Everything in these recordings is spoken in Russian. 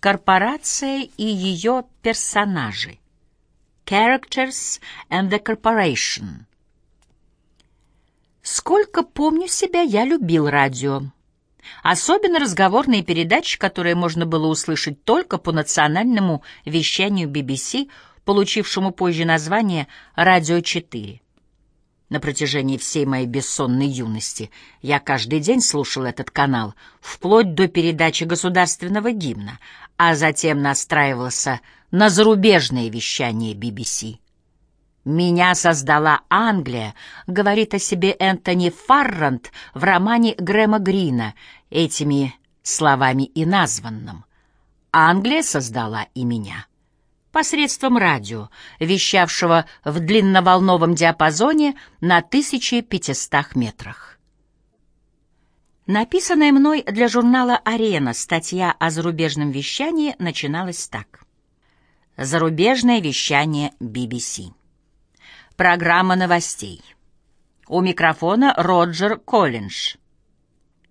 Корпорация и ее персонажи. Characters and the Corporation. Сколько помню себя, я любил радио. Особенно разговорные передачи, которые можно было услышать только по национальному вещанию BBC, получившему позже название «Радио 4». На протяжении всей моей бессонной юности я каждый день слушал этот канал, вплоть до передачи государственного гимна, а затем настраивался на зарубежное вещание BBC. «Меня создала Англия», — говорит о себе Энтони Фаррант в романе Грэма Грина, этими словами и названным. «Англия создала и меня» посредством радио, вещавшего в длинноволновом диапазоне на 1500 метрах. Написанная мной для журнала «Арена» статья о зарубежном вещании начиналась так. Зарубежное вещание BBC. Программа новостей. У микрофона Роджер Коллинш.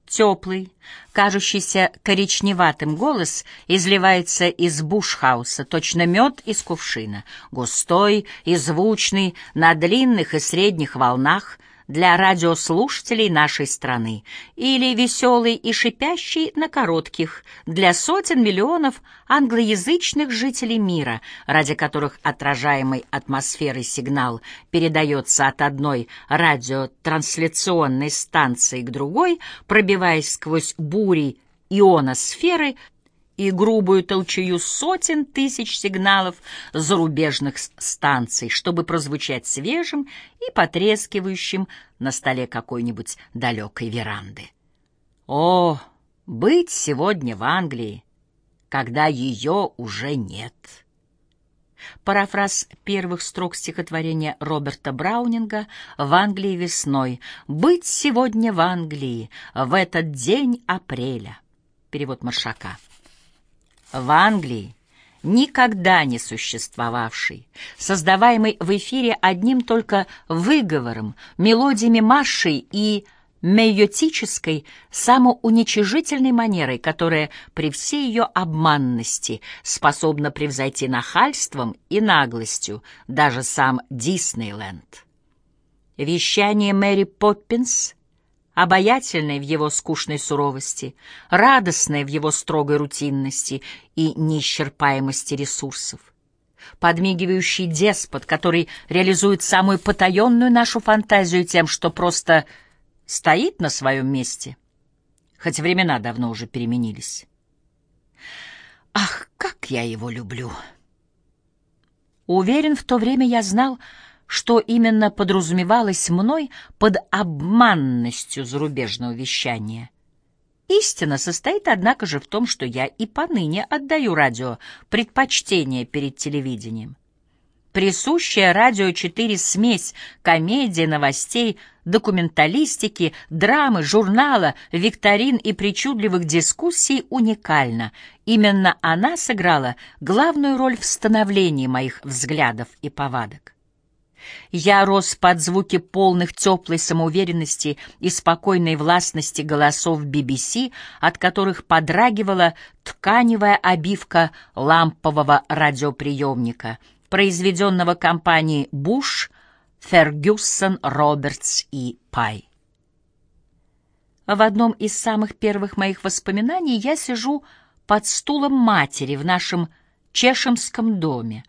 Теплый, кажущийся коричневатым голос изливается из бушхауса, точно мед из кувшина, густой и звучный на длинных и средних волнах, для радиослушателей нашей страны, или веселый и шипящий на коротких для сотен миллионов англоязычных жителей мира, ради которых отражаемый атмосферой сигнал передается от одной радиотрансляционной станции к другой, пробиваясь сквозь бури ионосферы и грубую толчую сотен тысяч сигналов зарубежных станций, чтобы прозвучать свежим и потрескивающим на столе какой-нибудь далекой веранды. О, быть сегодня в Англии, когда ее уже нет! Парафраз первых строк стихотворения Роберта Браунинга «В Англии весной». «Быть сегодня в Англии, в этот день апреля». Перевод Маршака в Англии, никогда не существовавший, создаваемый в эфире одним только выговором, мелодиями маршей и мейотической, самоуничижительной манерой, которая при всей ее обманности способна превзойти нахальством и наглостью даже сам Диснейленд. Вещание Мэри Поппинс обаятельной в его скучной суровости, радостной в его строгой рутинности и неисчерпаемости ресурсов. Подмигивающий деспот, который реализует самую потаенную нашу фантазию тем, что просто стоит на своем месте, хоть времена давно уже переменились. Ах, как я его люблю! Уверен, в то время я знал, что именно подразумевалось мной под обманностью зарубежного вещания. Истина состоит, однако же, в том, что я и поныне отдаю радио предпочтение перед телевидением. Присущая радио 4 смесь комедии, новостей, документалистики, драмы, журнала, викторин и причудливых дискуссий уникальна. Именно она сыграла главную роль в становлении моих взглядов и повадок. Я рос под звуки полных теплой самоуверенности и спокойной властности голосов BBC, от которых подрагивала тканевая обивка лампового радиоприемника, произведенного компанией «Буш», «Фергюсон», «Робертс» и «Пай». В одном из самых первых моих воспоминаний я сижу под стулом матери в нашем чешемском доме.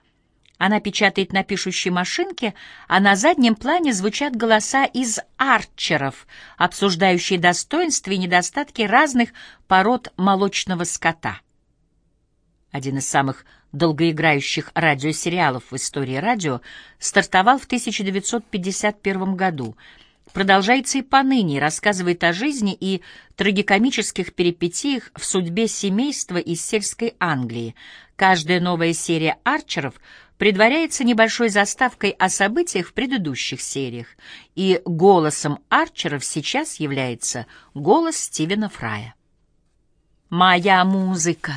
Она печатает на пишущей машинке, а на заднем плане звучат голоса из арчеров, обсуждающие достоинства и недостатки разных пород молочного скота. Один из самых долгоиграющих радиосериалов в истории радио стартовал в 1951 году. Продолжается и поныне, рассказывает о жизни и трагикомических перипетиях в судьбе семейства из сельской Англии. Каждая новая серия «Арчеров» — предваряется небольшой заставкой о событиях в предыдущих сериях, и голосом Арчеров сейчас является голос Стивена Фрая. «Моя музыка,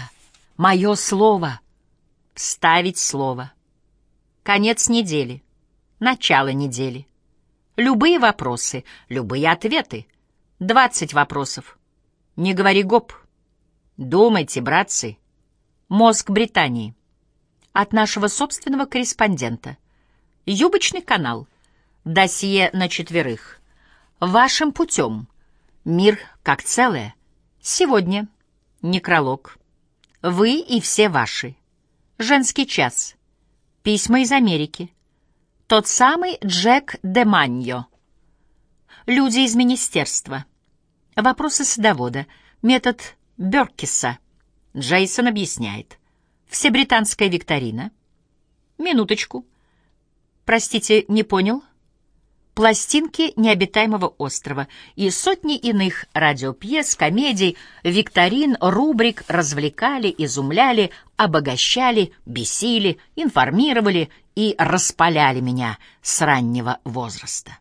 мое слово, вставить слово. Конец недели, начало недели. Любые вопросы, любые ответы. Двадцать вопросов. Не говори гоп. Думайте, братцы. Мозг Британии. От нашего собственного корреспондента. Юбочный канал. Досье на четверых. Вашим путем. Мир как целое. Сегодня. Некролог. Вы и все ваши. Женский час. Письма из Америки. Тот самый Джек де Маньо. Люди из министерства. Вопросы садовода. Метод Беркиса. Джейсон объясняет. Всебританская викторина. Минуточку. Простите, не понял? Пластинки необитаемого острова и сотни иных радиопьес, комедий, викторин, рубрик развлекали, изумляли, обогащали, бесили, информировали и распаляли меня с раннего возраста.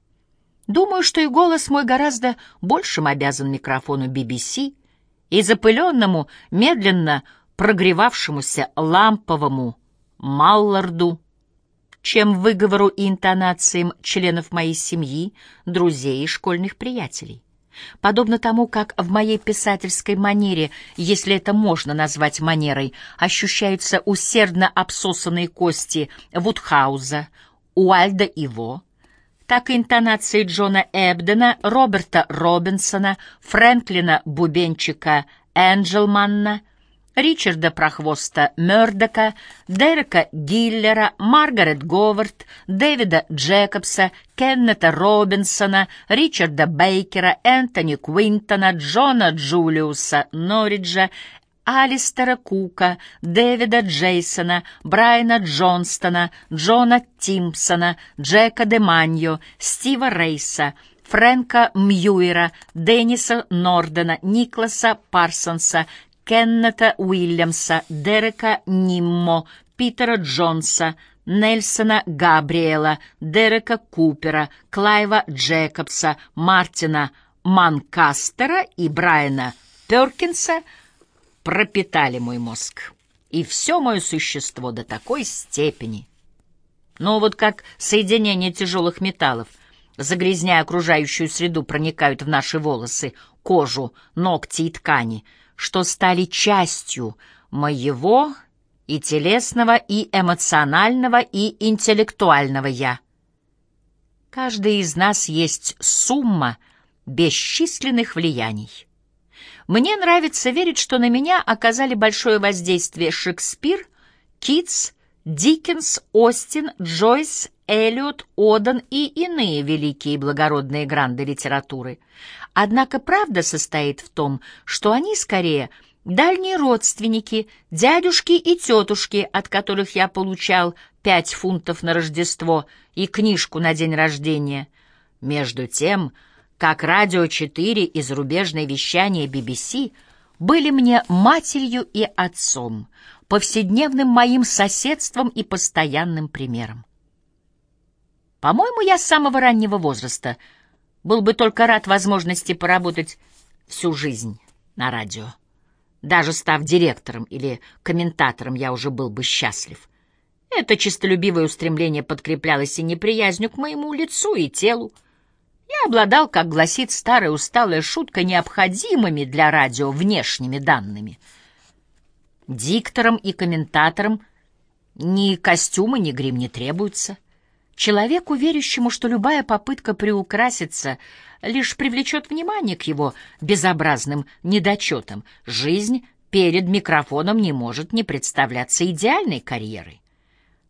Думаю, что и голос мой гораздо большим обязан микрофону BBC и запыленному, медленно прогревавшемуся ламповому Малларду, чем выговору и интонациям членов моей семьи, друзей и школьных приятелей. Подобно тому, как в моей писательской манере, если это можно назвать манерой, ощущаются усердно обсосанные кости Вудхауза, Уальда Иво, так и интонации Джона Эбдена, Роберта Робинсона, Фрэнклина Бубенчика Энджелманна, Ричарда Прохвоста Мёрдока, Дерека Гиллера, Маргарет Говард, Дэвида Джекобса, Кеннета Робинсона, Ричарда Бейкера, Энтони Квинтона, Джона Джулиуса Норриджа, Алистера Кука, Дэвида Джейсона, Брайана Джонстона, Джона Тимпсона, Джека Деманьо, Стива Рейса, Фрэнка Мьюера, Денниса Нордена, Никласа Парсонса, Кеннета Уильямса, Дерека Ниммо, Питера Джонса, Нельсона Габриэла, Дерека Купера, Клайва Джекобса, Мартина Манкастера и Брайана Перкинса — пропитали мой мозг. И все мое существо до такой степени. Но вот как соединение тяжелых металлов, загрязняя окружающую среду, проникают в наши волосы, кожу, ногти и ткани, что стали частью моего и телесного, и эмоционального, и интеллектуального «я». Каждый из нас есть сумма бесчисленных влияний. Мне нравится верить, что на меня оказали большое воздействие Шекспир, Китс, Диккенс, Остин, Джойс, Эллиот, Одан и иные великие и благородные гранды литературы. Однако правда состоит в том, что они скорее дальние родственники, дядюшки и тетушки, от которых я получал пять фунтов на Рождество и книжку на день рождения. Между тем, как «Радио 4» и зарубежное вещание BBC были мне матерью и отцом, повседневным моим соседством и постоянным примером. По-моему, я с самого раннего возраста был бы только рад возможности поработать всю жизнь на радио. Даже став директором или комментатором, я уже был бы счастлив. Это честолюбивое устремление подкреплялось и неприязнью к моему лицу и телу, я обладал, как гласит старая усталая шутка, необходимыми для радио внешними данными. Дикторам и комментаторам ни костюмы, ни грим не требуются. Человеку, верящему, что любая попытка приукраситься лишь привлечет внимание к его безобразным недочетам, жизнь перед микрофоном не может не представляться идеальной карьерой.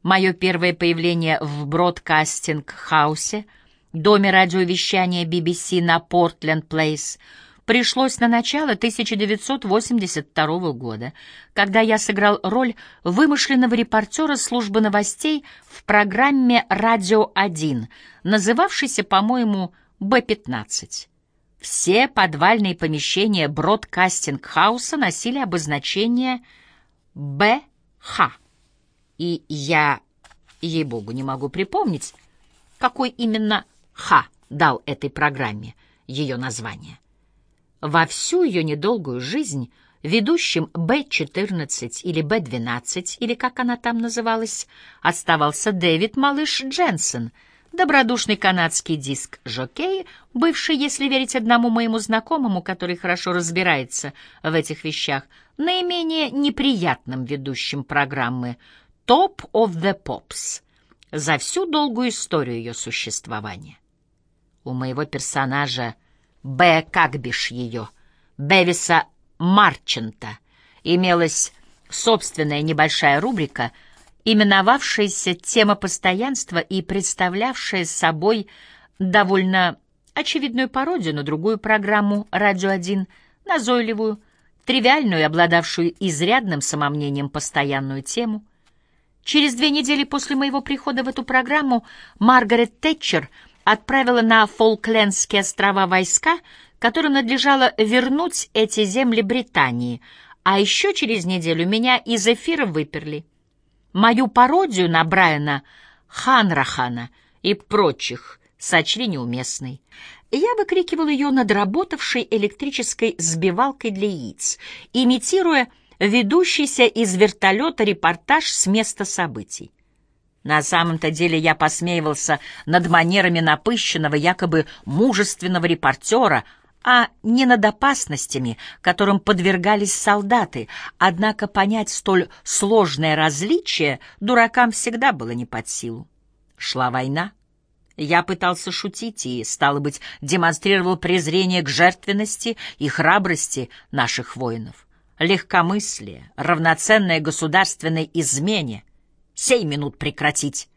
Мое первое появление в бродкастинг-хаусе — доме радиовещания BBC на Портленд-Плейс пришлось на начало 1982 года, когда я сыграл роль вымышленного репортера службы новостей в программе «Радио-1», называвшейся, по-моему, «Б-15». Все подвальные помещения бродкастинг-хауса носили обозначение «БХ», и я, ей-богу, не могу припомнить, какой именно Ха дал этой программе ее название. Во всю ее недолгую жизнь ведущим Б-14 или Б-12, или как она там называлась, оставался Дэвид Малыш Дженсен, добродушный канадский диск-жокей, бывший, если верить одному моему знакомому, который хорошо разбирается в этих вещах, наименее неприятным ведущим программы «Top of the Pops» за всю долгую историю ее существования. У моего персонажа Б. как бишь ее, Бевиса Марчента, имелась собственная небольшая рубрика, именовавшаяся «Тема постоянства» и представлявшая собой довольно очевидную пародию на другую программу «Радио 1», назойливую, тривиальную обладавшую изрядным самомнением постоянную тему. Через две недели после моего прихода в эту программу Маргарет Тэтчер отправила на Фолклендские острова войска, которым надлежало вернуть эти земли Британии, а еще через неделю меня из эфира выперли. Мою пародию на Брайана Ханрахана и прочих сочли неуместной. Я выкрикивал ее над работавшей электрической сбивалкой для яиц, имитируя ведущийся из вертолета репортаж с места событий. На самом-то деле я посмеивался над манерами напыщенного, якобы мужественного репортера, а не над опасностями, которым подвергались солдаты, однако понять столь сложное различие дуракам всегда было не под силу. Шла война. Я пытался шутить и, стало быть, демонстрировал презрение к жертвенности и храбрости наших воинов. Легкомыслие, равноценное государственной измене. Сей минут прекратить.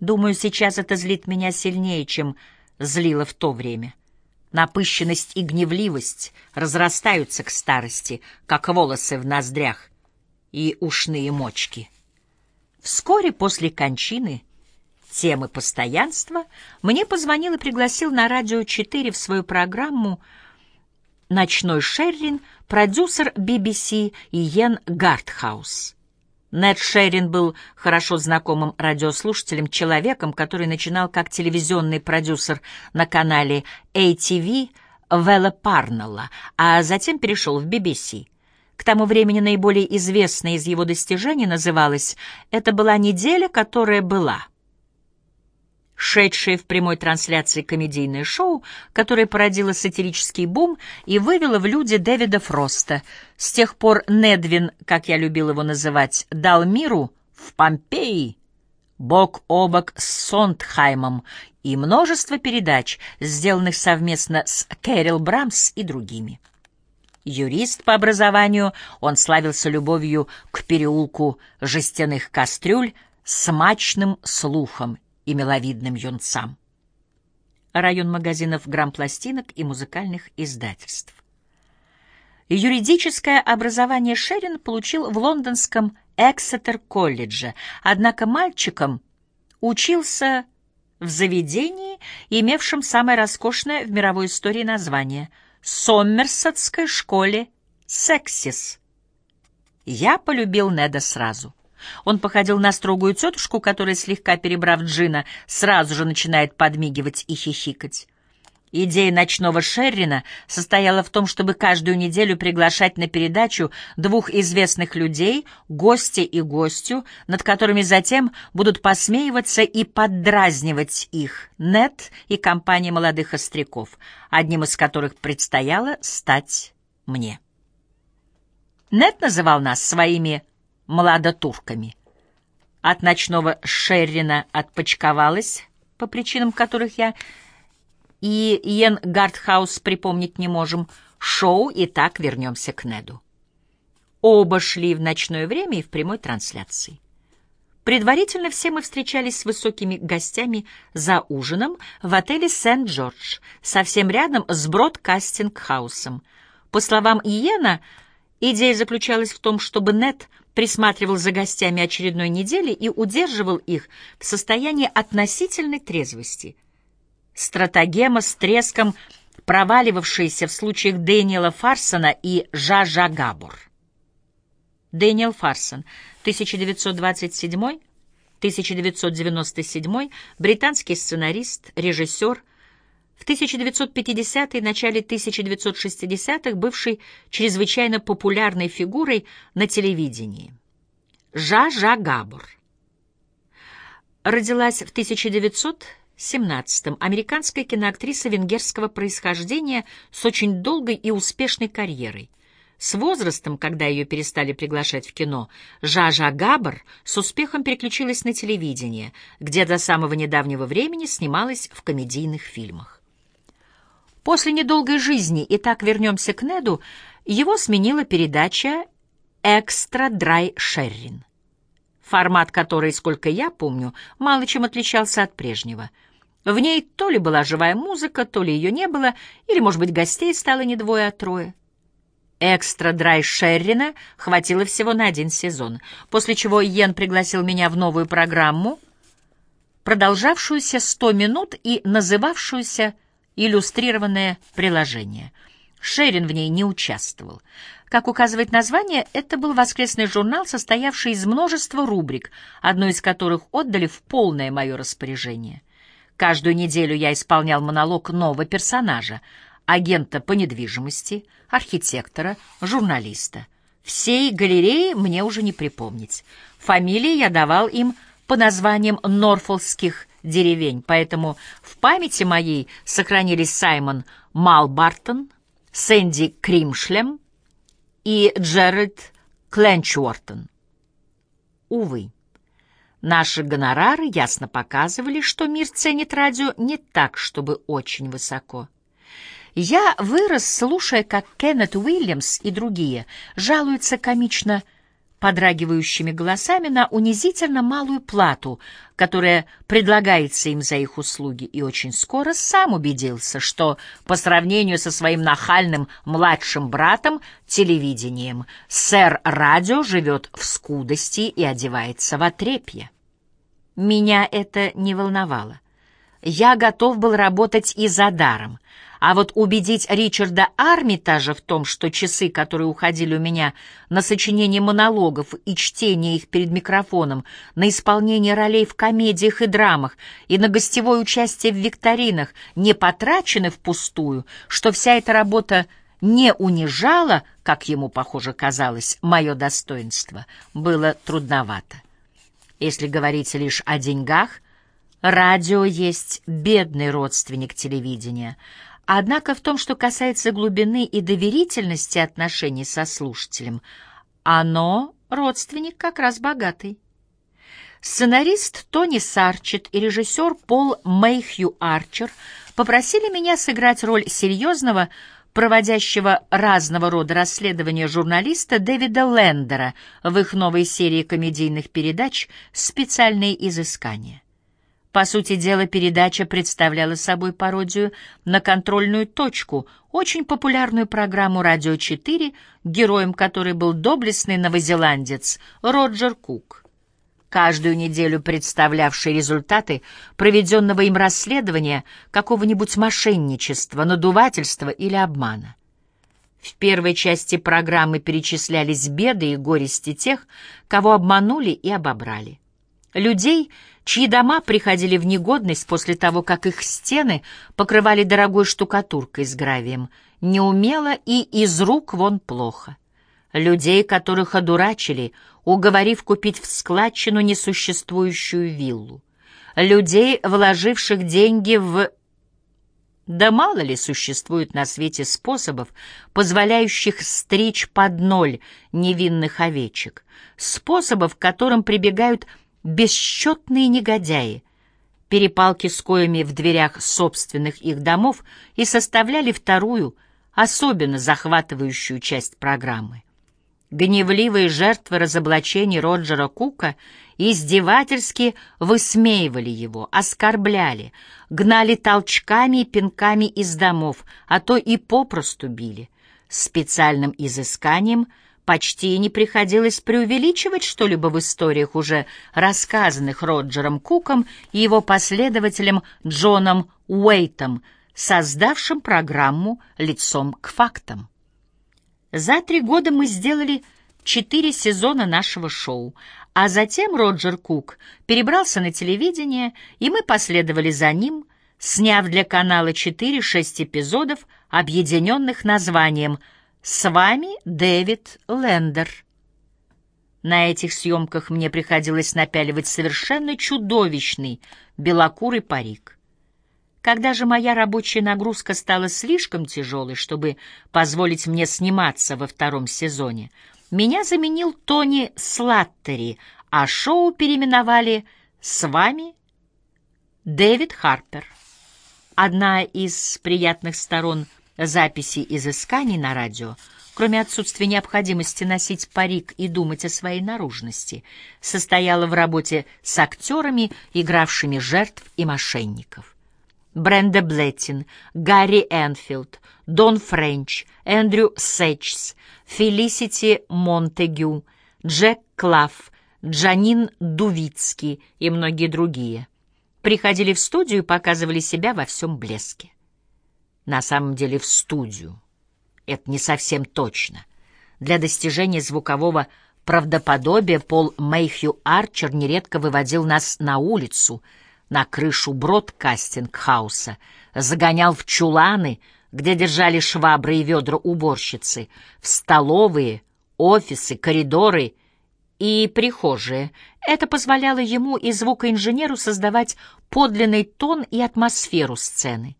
Думаю, сейчас это злит меня сильнее, чем злило в то время. Напыщенность и гневливость разрастаются к старости, как волосы в ноздрях и ушные мочки. Вскоре после кончины темы постоянства мне позвонил и пригласил на радио 4 в свою программу «Ночной Шеррин» продюсер BBC Иен Гартхаус. Нед Шерин был хорошо знакомым радиослушателем, человеком, который начинал как телевизионный продюсер на канале ATV Вэлла Парнелла, а затем перешел в BBC. К тому времени наиболее известное из его достижений называлось «Это была неделя, которая была» шедшее в прямой трансляции комедийное шоу, которое породило сатирический бум и вывело в люди Дэвида Фроста. С тех пор Недвин, как я любил его называть, дал миру в Помпеи, бок о бок с Сондхаймом и множество передач, сделанных совместно с Кэрил Брамс и другими. Юрист по образованию, он славился любовью к переулку жестяных кастрюль, смачным слухом и миловидным юнцам. Район магазинов грампластинок и музыкальных издательств. Юридическое образование Шерин получил в лондонском Эксетер-колледже, однако мальчиком учился в заведении, имевшем самое роскошное в мировой истории название — Сомерсетской школе «Сексис». Я полюбил Неда сразу — он походил на строгую тетушку, которая, слегка перебрав джина, сразу же начинает подмигивать и хихикать. Идея ночного Шеррина состояла в том, чтобы каждую неделю приглашать на передачу двух известных людей, гостя и гостю, над которыми затем будут посмеиваться и поддразнивать их Нет и компания молодых остряков, одним из которых предстояло стать мне. Нет называл нас своими младотурками. От ночного Шеррина отпочковалась, по причинам которых я и Иен Гартхаус припомнить не можем, шоу, и так вернемся к Неду. Оба шли в ночное время и в прямой трансляции. Предварительно все мы встречались с высокими гостями за ужином в отеле Сент-Джордж, совсем рядом с Бродкастинг-хаусом. По словам Иена, идея заключалась в том, чтобы Нед — присматривал за гостями очередной недели и удерживал их в состоянии относительной трезвости. Стратагема с треском, проваливавшаяся в случаях Дэниела Фарсона и Жажа Габор. Дэниел Фарсон, 1927-1997, британский сценарист, режиссер, в 1950-е и начале 1960-х бывший чрезвычайно популярной фигурой на телевидении. Жа-Жа Габор. родилась в 1917-м, американская киноактриса венгерского происхождения с очень долгой и успешной карьерой. С возрастом, когда ее перестали приглашать в кино, Жажа Габар с успехом переключилась на телевидение, где до самого недавнего времени снималась в комедийных фильмах. После недолгой жизни «И так вернемся к Неду» его сменила передача «Экстра Драй Шеррин», формат которой, сколько я помню, мало чем отличался от прежнего. В ней то ли была живая музыка, то ли ее не было, или, может быть, гостей стало не двое, а трое. «Экстра Драй Шеррина» хватило всего на один сезон, после чего Йен пригласил меня в новую программу, продолжавшуюся сто минут и называвшуюся иллюстрированное приложение. Шерин в ней не участвовал. Как указывает название, это был воскресный журнал, состоявший из множества рубрик, одну из которых отдали в полное мое распоряжение. Каждую неделю я исполнял монолог нового персонажа, агента по недвижимости, архитектора, журналиста. Всей галереи мне уже не припомнить. Фамилии я давал им по названиям норфолских деревень, поэтому в памяти моей сохранились Саймон Малбартон, Сэнди Кримшлем и Джеральд Кленчуортон. Увы, наши гонорары ясно показывали, что мир ценит радио не так, чтобы очень высоко. Я вырос, слушая, как Кеннет Уильямс и другие жалуются комично подрагивающими голосами на унизительно малую плату, которая предлагается им за их услуги, и очень скоро сам убедился, что по сравнению со своим нахальным младшим братом телевидением сэр Радио живет в скудости и одевается в отрепье. Меня это не волновало. Я готов был работать и за даром, а вот убедить Ричарда Армитажа в том, что часы, которые уходили у меня на сочинение монологов и чтение их перед микрофоном, на исполнение ролей в комедиях и драмах и на гостевое участие в викторинах, не потрачены впустую, что вся эта работа не унижала, как ему, похоже, казалось, мое достоинство, было трудновато. Если говорить лишь о деньгах, радио есть бедный родственник телевидения — Однако в том, что касается глубины и доверительности отношений со слушателем, оно родственник как раз богатый. Сценарист Тони Сарчет и режиссер Пол Мэйхью Арчер попросили меня сыграть роль серьезного, проводящего разного рода расследования журналиста Дэвида Лендера в их новой серии комедийных передач «Специальные изыскания». По сути дела, передача представляла собой пародию на «Контрольную точку», очень популярную программу «Радио 4», героем которой был доблестный новозеландец Роджер Кук. Каждую неделю представлявший результаты проведенного им расследования какого-нибудь мошенничества, надувательства или обмана. В первой части программы перечислялись беды и горести тех, кого обманули и обобрали. Людей — чьи дома приходили в негодность после того, как их стены покрывали дорогой штукатуркой с гравием, неумело и из рук вон плохо. Людей, которых одурачили, уговорив купить в складчину несуществующую виллу. Людей, вложивших деньги в... Да мало ли существует на свете способов, позволяющих стричь под ноль невинных овечек, способов, к которым прибегают бесчетные негодяи, перепалки с коями в дверях собственных их домов и составляли вторую, особенно захватывающую часть программы. Гневливые жертвы разоблачений Роджера Кука издевательски высмеивали его, оскорбляли, гнали толчками и пинками из домов, а то и попросту били. Специальным изысканием – Почти не приходилось преувеличивать что-либо в историях, уже рассказанных Роджером Куком и его последователем Джоном Уэйтом, создавшим программу «Лицом к фактам». За три года мы сделали четыре сезона нашего шоу, а затем Роджер Кук перебрался на телевидение, и мы последовали за ним, сняв для канала 4-6 эпизодов, объединенных названием «С вами Дэвид Лендер». На этих съемках мне приходилось напяливать совершенно чудовищный белокурый парик. Когда же моя рабочая нагрузка стала слишком тяжелой, чтобы позволить мне сниматься во втором сезоне, меня заменил Тони Слаттери, а шоу переименовали «С вами Дэвид Харпер». Одна из приятных сторон записи изысканий на радио, кроме отсутствия необходимости носить парик и думать о своей наружности, состояла в работе с актерами, игравшими жертв и мошенников. Бренда Блеттин, Гарри Энфилд, Дон Френч, Эндрю Сэтчс, Фелисити Монтегю, Джек Клафф, Джанин Дувицкий и многие другие приходили в студию и показывали себя во всем блеске. На самом деле в студию. Это не совсем точно. Для достижения звукового правдоподобия Пол Мэйхью Арчер нередко выводил нас на улицу — на крышу бродкастинг-хауса, загонял в чуланы, где держали швабры и ведра уборщицы, в столовые, офисы, коридоры и прихожие. Это позволяло ему и звукоинженеру создавать подлинный тон и атмосферу сцены.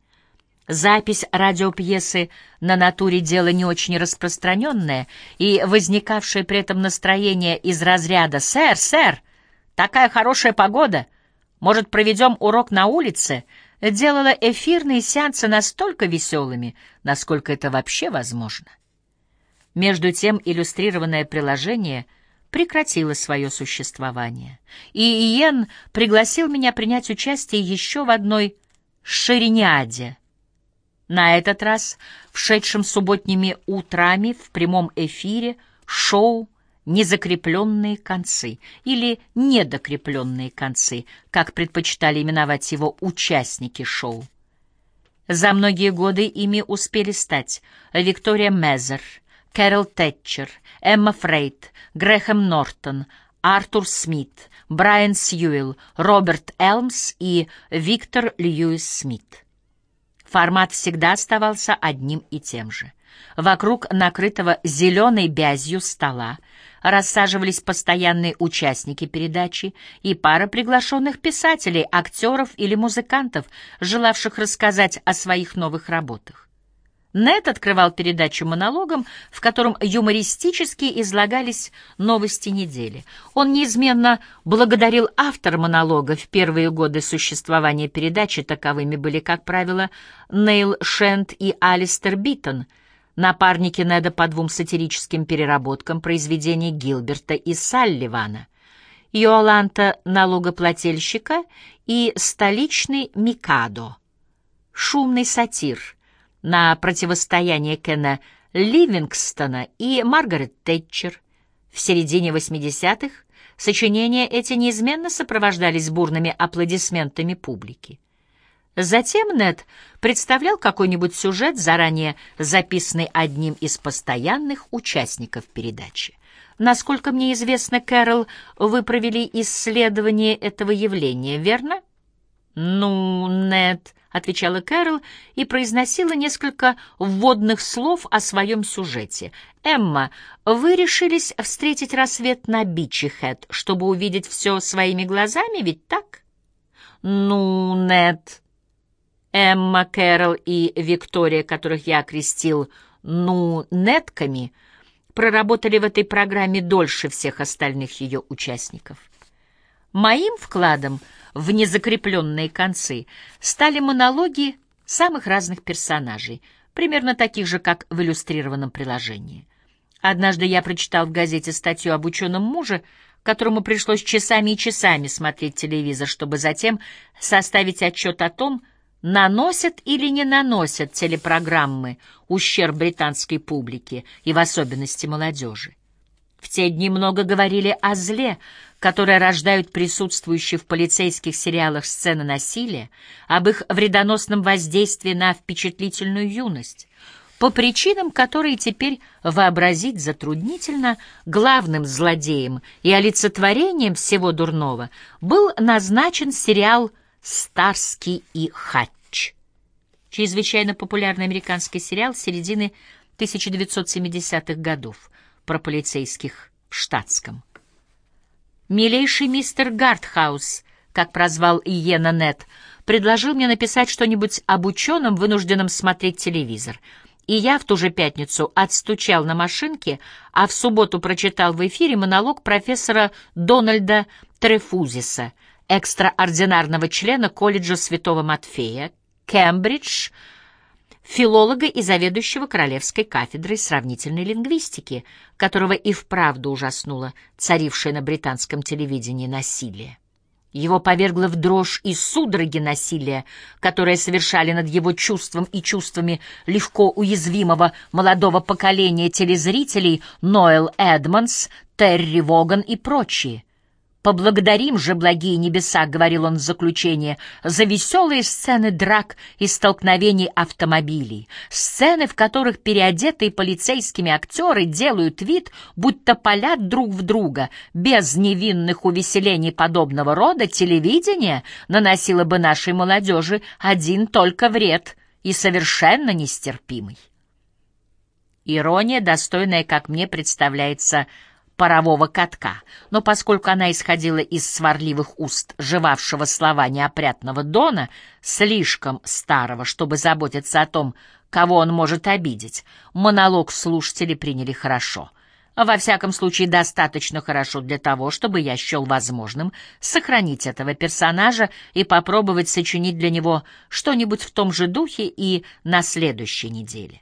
Запись радиопьесы на натуре дело не очень распространенное, и возникавшее при этом настроение из разряда «Сэр, сэр, такая хорошая погода!» Может, проведем урок на улице, делала эфирные сеансы настолько веселыми, насколько это вообще возможно. Между тем иллюстрированное приложение прекратило свое существование, и Иен пригласил меня принять участие еще в одной шириняде. На этот раз, вшедшем субботними утрами в прямом эфире, шоу незакрепленные концы или недокрепленные концы, как предпочитали именовать его участники шоу. За многие годы ими успели стать Виктория Мезер, Кэрол Тэтчер, Эмма Фрейд, Грэхэм Нортон, Артур Смит, Брайан Сьюэлл, Роберт Элмс и Виктор Льюис Смит. Формат всегда оставался одним и тем же. Вокруг накрытого зеленой бязью стола рассаживались постоянные участники передачи и пара приглашенных писателей, актеров или музыкантов, желавших рассказать о своих новых работах. Нед открывал передачу монологом, в котором юмористически излагались новости недели. Он неизменно благодарил автора монолога в первые годы существования передачи, таковыми были, как правило, Нейл Шенд и Алистер Битон — напарники Неда по двум сатирическим переработкам произведений Гилберта и Салливана, Йоланта налогоплательщика и столичный Микадо, шумный сатира на противостояние Кена Ливингстона и Маргарет Тэтчер. В середине 80-х сочинения эти неизменно сопровождались бурными аплодисментами публики. Затем Нед представлял какой-нибудь сюжет, заранее записанный одним из постоянных участников передачи. Насколько мне известно, Кэрол, вы провели исследование этого явления, верно? Ну, Нед, отвечала Кэрол и произносила несколько вводных слов о своем сюжете. Эмма, вы решились встретить рассвет на Бичи Хэт, чтобы увидеть все своими глазами, ведь так? Ну, Нед, Эмма, Кэрол и Виктория, которых я окрестил «ну, нетками», проработали в этой программе дольше всех остальных ее участников. Моим вкладом в незакрепленные концы стали монологи самых разных персонажей, примерно таких же, как в иллюстрированном приложении. Однажды я прочитал в газете статью об ученом муже, которому пришлось часами и часами смотреть телевизор, чтобы затем составить отчет о том, наносят или не наносят телепрограммы ущерб британской публике и в особенности молодежи. В те дни много говорили о зле, которое рождают присутствующие в полицейских сериалах сцены насилия, об их вредоносном воздействии на впечатлительную юность. По причинам, которые теперь вообразить затруднительно, главным злодеем и олицетворением всего дурного был назначен сериал «Старский и Хатч». Чрезвычайно популярный американский сериал середины 1970-х годов про полицейских в штатском. Милейший мистер Гартхаус, как прозвал Иена Нет, предложил мне написать что-нибудь об ученом, вынужденном смотреть телевизор. И я в ту же пятницу отстучал на машинке, а в субботу прочитал в эфире монолог профессора Дональда Трефузиса, экстраординарного члена колледжа Святого Матфея, Кембридж, филолога и заведующего Королевской кафедрой сравнительной лингвистики, которого и вправду ужаснуло царившее на британском телевидении насилие. Его повергло в дрожь и судороги насилия, которые совершали над его чувством и чувствами легко уязвимого молодого поколения телезрителей Ноэл Эдмонс, Терри Воган и прочие — «Поблагодарим же, благие небеса», — говорил он в заключение, «за веселые сцены драк и столкновений автомобилей, сцены, в которых переодетые полицейскими актеры делают вид, будто палят друг в друга. Без невинных увеселений подобного рода телевидение наносило бы нашей молодежи один только вред и совершенно нестерпимый». Ирония, достойная, как мне представляется, — парового катка, но поскольку она исходила из сварливых уст жевавшего слова неопрятного Дона, слишком старого, чтобы заботиться о том, кого он может обидеть, монолог слушатели приняли хорошо. Во всяком случае, достаточно хорошо для того, чтобы я счел возможным сохранить этого персонажа и попробовать сочинить для него что-нибудь в том же духе и на следующей неделе.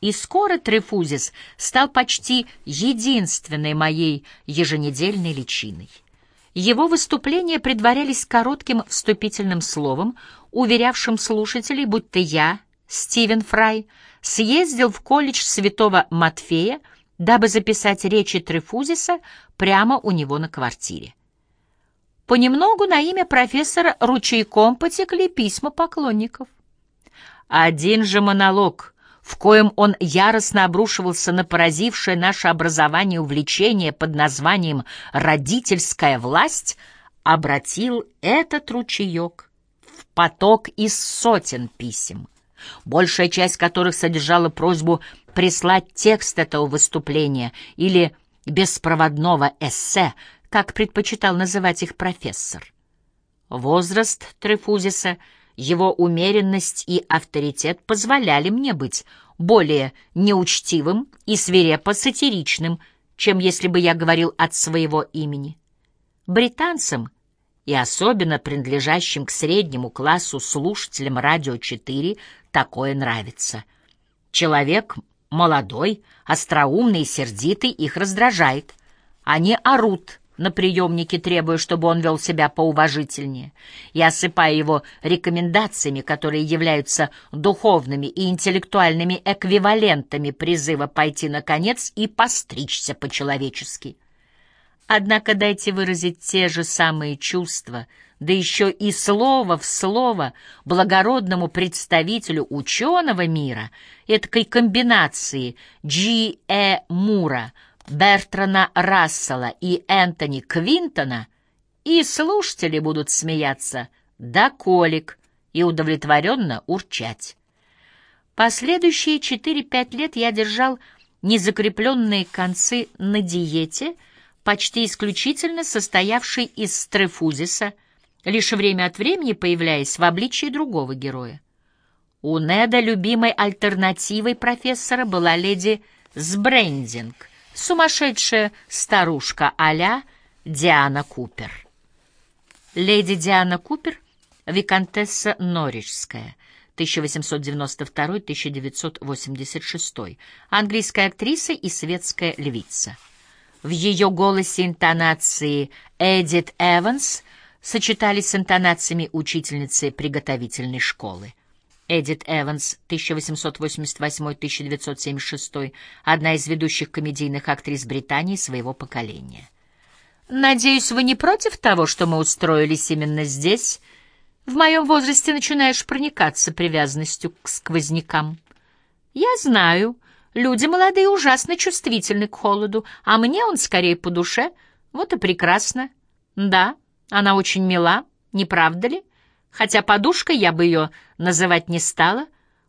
И скоро Трефузис стал почти единственной моей еженедельной личиной. Его выступления предварялись коротким вступительным словом, уверявшим слушателей, будто я, Стивен Фрай, съездил в колледж святого Матфея, дабы записать речи Трефузиса прямо у него на квартире. Понемногу на имя профессора ручейком потекли письма поклонников. Один же монолог — в коем он яростно обрушивался на поразившее наше образование увлечение под названием «родительская власть», обратил этот ручеек в поток из сотен писем, большая часть которых содержала просьбу прислать текст этого выступления или беспроводного эссе, как предпочитал называть их профессор. Возраст Трефузиса — его умеренность и авторитет позволяли мне быть более неучтивым и свирепо-сатиричным, чем если бы я говорил от своего имени. Британцам, и особенно принадлежащим к среднему классу слушателям «Радио 4», такое нравится. Человек молодой, остроумный и сердитый их раздражает. Они орут, на приемнике, требуя, чтобы он вел себя поуважительнее, и осыпая его рекомендациями, которые являются духовными и интеллектуальными эквивалентами призыва пойти на конец и постричься по-человечески. Однако дайте выразить те же самые чувства, да еще и слово в слово благородному представителю ученого мира, этой комбинации. Э. Мура — Бертрана Рассела и Энтони Квинтона, и слушатели будут смеяться до колик и удовлетворенно урчать. Последующие 4-5 лет я держал незакрепленные концы на диете, почти исключительно состоявшей из стрефузиса, лишь время от времени появляясь в обличии другого героя. У Неда любимой альтернативой профессора была леди Сбрендинг, сумасшедшая старушка а Диана Купер. Леди Диана Купер, виконтесса Норриджская, 1892-1986, английская актриса и светская львица. В ее голосе интонации Эдит Эванс сочетались с интонациями учительницы приготовительной школы. Эдит Эванс, 1888-1976, одна из ведущих комедийных актрис Британии своего поколения. «Надеюсь, вы не против того, что мы устроились именно здесь? В моем возрасте начинаешь проникаться привязанностью к сквознякам. Я знаю, люди молодые ужасно чувствительны к холоду, а мне он скорее по душе. Вот и прекрасно. Да, она очень мила, не правда ли?» Хотя подушкой я бы ее называть не стала.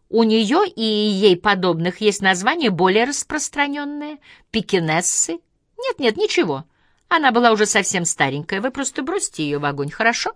У нее и ей подобных есть название более распространенное — пекинессы. Нет-нет, ничего. Она была уже совсем старенькая, вы просто бросьте ее в огонь, хорошо?»